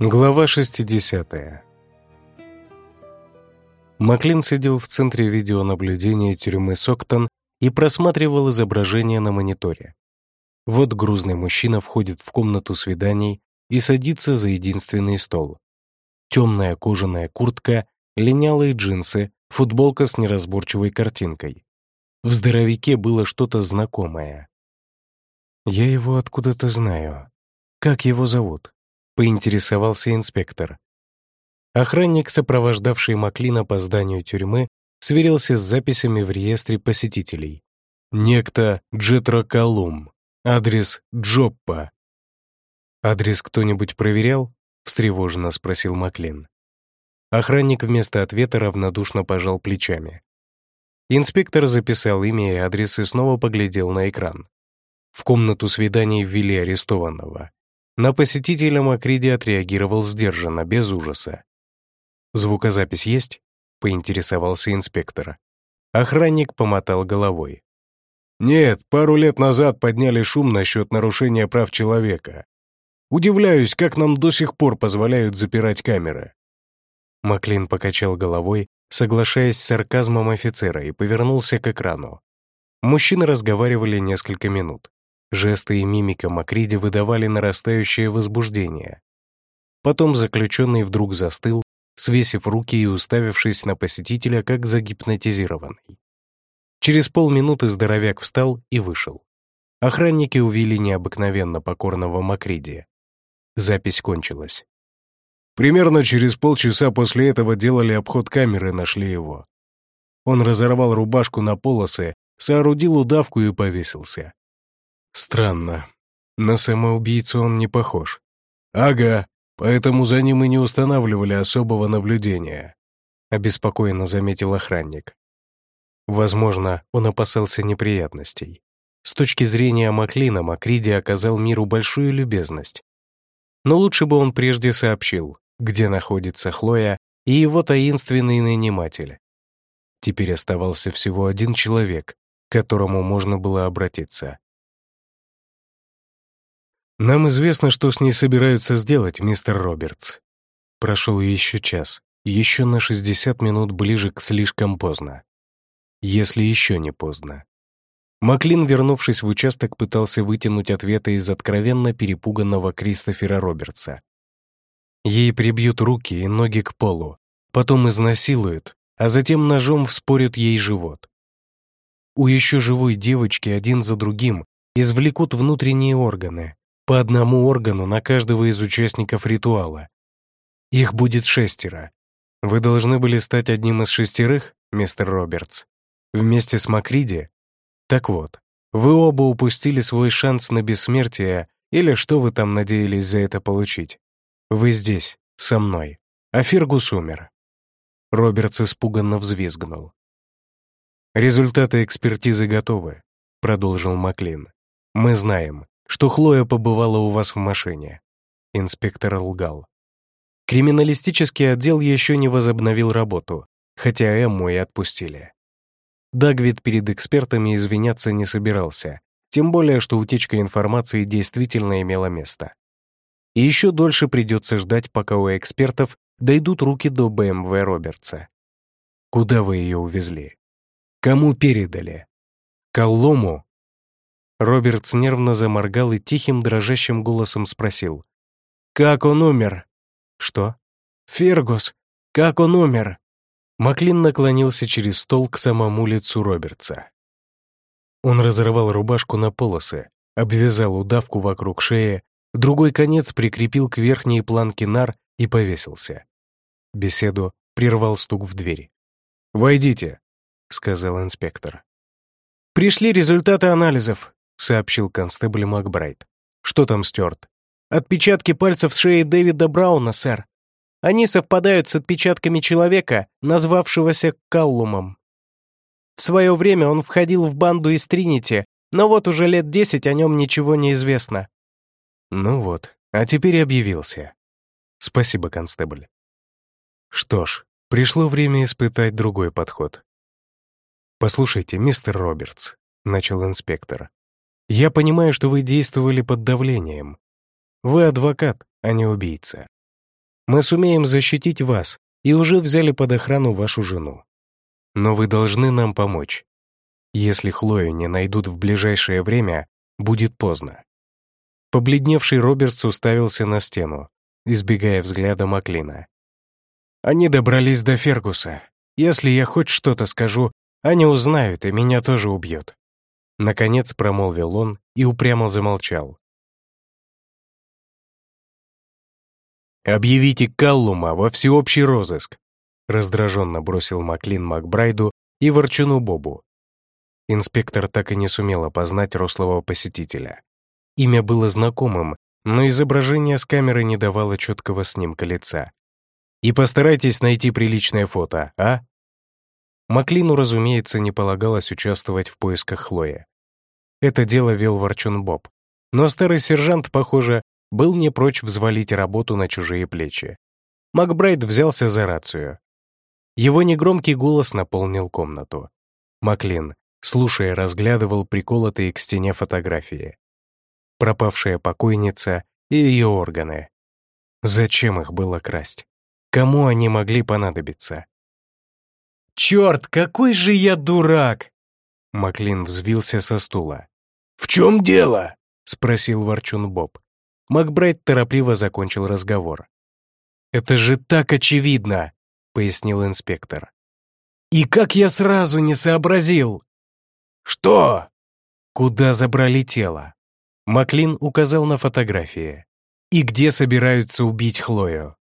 Глава 60. Маклин сидел в центре видеонаблюдения тюрьмы Соктон и просматривал изображение на мониторе. Вот грузный мужчина входит в комнату свиданий и садится за единственный стол. Темная кожаная куртка, линялые джинсы, футболка с неразборчивой картинкой. В здоровяке было что-то знакомое. «Я его откуда-то знаю. Как его зовут?» Поинтересовался инспектор. Охранник, сопровождавший Маклина по зданию тюрьмы, сверился с записями в реестре посетителей. Некто Джетро Колум. Адрес Джоппа. «Адрес кто-нибудь проверял?» — встревоженно спросил Маклин. Охранник вместо ответа равнодушно пожал плечами. Инспектор записал имя и адрес и снова поглядел на экран. В комнату свиданий ввели арестованного. На посетителя Макриди отреагировал сдержанно, без ужаса. «Звукозапись есть?» — поинтересовался инспектор. Охранник помотал головой. «Нет, пару лет назад подняли шум насчет нарушения прав человека. Удивляюсь, как нам до сих пор позволяют запирать камеры». Маклин покачал головой, соглашаясь с сарказмом офицера, и повернулся к экрану. Мужчины разговаривали несколько минут. Жесты и мимика Макриди выдавали нарастающее возбуждение. Потом заключенный вдруг застыл, свесив руки и уставившись на посетителя, как загипнотизированный. Через полминуты здоровяк встал и вышел. Охранники увели необыкновенно покорного Макриди. Запись кончилась. Примерно через полчаса после этого делали обход камеры нашли его. Он разорвал рубашку на полосы, соорудил удавку и повесился. Странно. На самоубийцу он не похож. Ага, поэтому за ним и не устанавливали особого наблюдения, обеспокоенно заметил охранник. Возможно, он опасался неприятностей. С точки зрения Маклина, Макриди оказал миру большую любезность. Но лучше бы он прежде сообщил, где находится Хлоя и его таинственный наниматель. Теперь оставался всего один человек, к которому можно было обратиться. «Нам известно, что с ней собираются сделать, мистер Робертс». Прошел еще час, еще на 60 минут ближе к слишком поздно. Если еще не поздно. Маклин, вернувшись в участок, пытался вытянуть ответы из откровенно перепуганного Кристофера Робертса. Ей прибьют руки и ноги к полу, потом изнасилуют, а затем ножом вспорят ей живот. У еще живой девочки один за другим извлекут внутренние органы, по одному органу на каждого из участников ритуала. Их будет шестеро. Вы должны были стать одним из шестерых, мистер Робертс, вместе с Макриди. Так вот, вы оба упустили свой шанс на бессмертие или что вы там надеялись за это получить. Вы здесь, со мной, а Фергус умер. Робертс испуганно взвизгнул. «Результаты экспертизы готовы», — продолжил Маклин. «Мы знаем, что Хлоя побывала у вас в машине». Инспектор лгал. Криминалистический отдел еще не возобновил работу, хотя Эмму и отпустили. Дагвид перед экспертами извиняться не собирался, тем более, что утечка информации действительно имела место. И еще дольше придется ждать, пока у экспертов дойдут руки до БМВ Робертса. Куда вы ее увезли? Кому передали? Коллому Робертс нервно заморгал и тихим дрожащим голосом спросил. «Как он умер?» «Что?» «Фергус, как он умер?» Маклин наклонился через стол к самому лицу Робертса. Он разорвал рубашку на полосы, обвязал удавку вокруг шеи, другой конец прикрепил к верхней планке нар и повесился. Беседу прервал стук в дверь. «Войдите», — сказал инспектор. «Пришли результаты анализов», сообщил констебль Макбрайт. «Что там, Стюарт?» «Отпечатки пальцев с шеи Дэвида Брауна, сэр. Они совпадают с отпечатками человека, назвавшегося Каллумом. В свое время он входил в банду из Тринити, но вот уже лет десять о нем ничего не известно». «Ну вот, а теперь объявился. Спасибо, констебль». Что ж, пришло время испытать другой подход. «Послушайте, мистер Робертс», — начал инспектор, я понимаю, что вы действовали под давлением. Вы адвокат, а не убийца. Мы сумеем защитить вас и уже взяли под охрану вашу жену. Но вы должны нам помочь. Если Хлою не найдут в ближайшее время, будет поздно». Побледневший Робертс уставился на стену, избегая взгляда Маклина. «Они добрались до Фергуса. Если я хоть что-то скажу, они узнают, и меня тоже убьют». Наконец промолвил он и упрямо замолчал. «Объявите Каллума во всеобщий розыск», раздраженно бросил Маклин Макбрайду и Ворчуну Бобу. Инспектор так и не сумел опознать рослого посетителя. Имя было знакомым, но изображение с камеры не давало четкого снимка лица. «И постарайтесь найти приличное фото, а?» Маклину, разумеется, не полагалось участвовать в поисках Хлои. Это дело вел Ворчун Боб. Но старый сержант, похоже, был не прочь взвалить работу на чужие плечи. Макбрайт взялся за рацию. Его негромкий голос наполнил комнату. Маклин, слушая, разглядывал приколотые к стене фотографии. Пропавшая покойница и ее органы. Зачем их было красть? Кому они могли понадобиться? «Черт, какой же я дурак!» Маклин взвился со стула. «В чем дело?» — спросил Ворчун Боб. Макбрайт торопливо закончил разговор. «Это же так очевидно!» — пояснил инспектор. «И как я сразу не сообразил!» «Что?» «Куда забрали тело?» Маклин указал на фотографии. «И где собираются убить Хлою?»